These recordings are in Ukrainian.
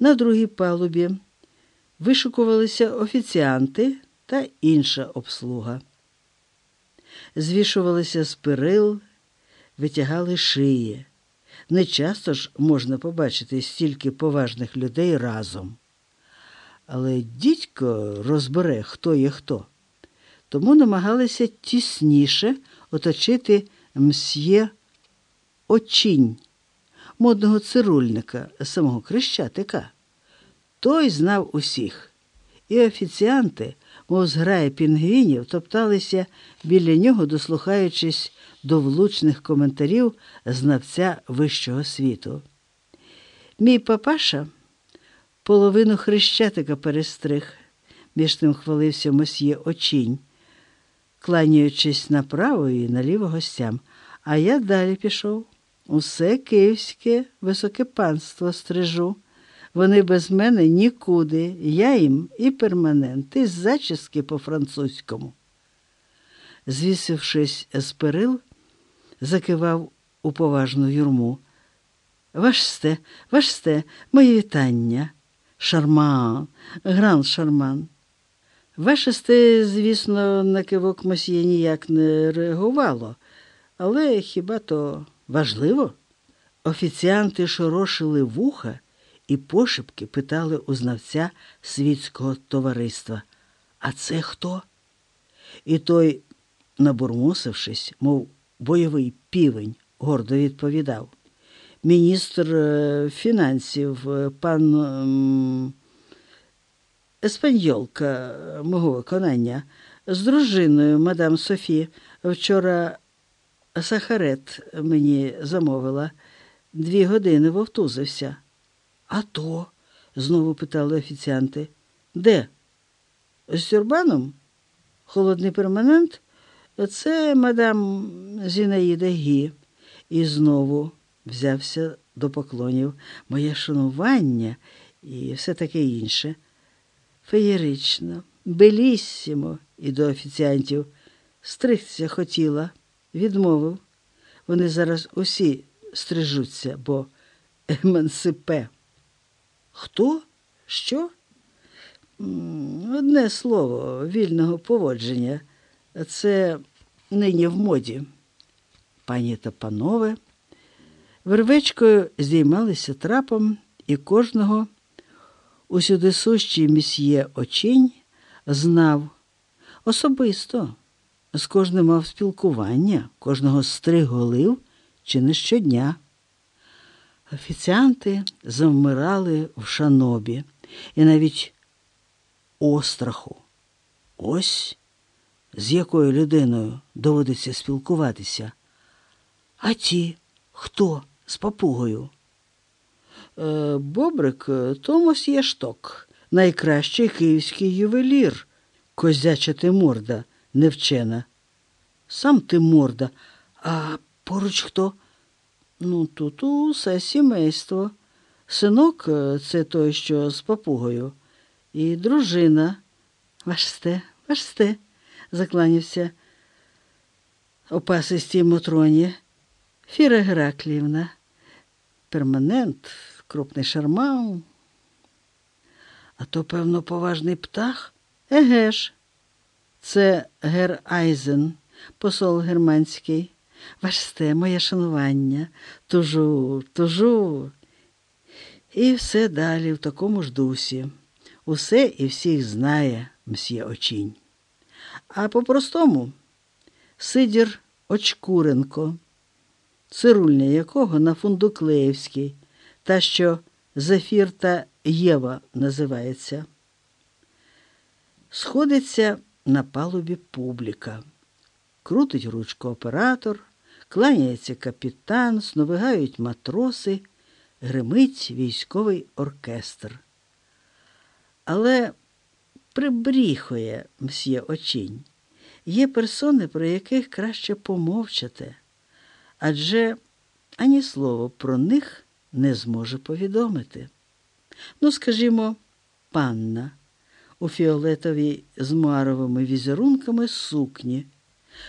На другій палубі вишукувалися офіціанти та інша обслуга. Звішувалися з перил, витягали шиї. Не часто ж можна побачити стільки поважних людей разом. Але дідько розбере, хто є хто. Тому намагалися тісніше оточити мсьє очінь, модного цирульника, самого Крещатика. Той знав усіх, і офіціанти, мов зграя пінгвінів, топталися біля нього, дослухаючись до влучних коментарів знавця вищого світу. Мій папаша половину хрещатика перестриг, між тим хвалився мосьє очінь, кланяючись направо і наліво гостям. А я далі пішов. Усе київське високе панство стрижу. Вони без мене нікуди. Я їм і перманент, і зачіски по-французькому. Звісившись з перил, закивав у поважну юрму. Вашсте, вашсте, моє вітання. Шарман, гран шарман. Вашесте, звісно, на кивок мосьє ніяк не реагувало, але хіба то важливо? Офіціанти шорошили вуха і пошепки питали у знавця світського товариства. А це хто? І той, набурмосившись, мов бойовий півень, гордо відповідав. Міністр е, фінансів, е, пан ем, Еспаньолка мого виконання з дружиною мадам Софі вчора сахарет мені замовила, дві години вовтузився. А то? знову питали офіціанти. Де? З тюрбаном? Холодний перманент? Це мадам Зінаїда Гі. І знову взявся до поклонів моє шанування і все таке інше. Феєрично, беліссімо, і до офіціантів. Стригтися хотіла, відмовив. Вони зараз усі стрижуться, бо емансипе. Хто? Що? Одне слово вільного поводження. Це нині в моді. Пані та панове вервечкою здіймалися трапом і кожного усюди сущий місьє очінь знав особисто, з кожним мав спілкування, кожного стриголив чи не щодня. Офіціанти завмирали в шанобі і навіть остраху. Ось з якою людиною доводиться спілкуватися. А ті хто з папугою? Е, Бобрик Томас Єшток, найкращий київський ювелір, козяча ти морда невчена. Сам ти морда, а поруч хто? Ну, тут усе сімейство. Синок е, це той, що з папугою, і дружина. Ваште, ваште, закланявся опасистій Мотроні. Фіра Гераклівна, перманент, крупний шарман. А то, певно, поважний птах? Еге ж, це гер Айзен, посол германський. Ваште, моє шанування, тужу, тужу. І все далі в такому ж дусі. Усе і всіх знає мсьє очінь. А по-простому Сидір Очкуренко, цирульня якого на Фундуклеївській, та що Зефір та Єва називається. Сходиться на палубі публіка. Крутить ручку оператор, кланяється капітан, сновигають матроси, гримить військовий оркестр. Але прибріхує мсьє очінь. Є персони, про яких краще помовчати, адже ані слово про них не зможе повідомити. Ну, скажімо, панна у фіолетовій з маровими візерунками сукні,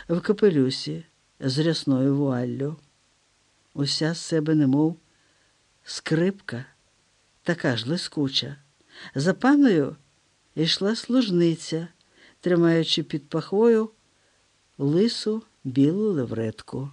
в капелюсі з рясною вуаллю. Уся з себе немов скрипка така ж лискуча. За паною йшла служниця, тримаючи під пахвою лису білу левретку.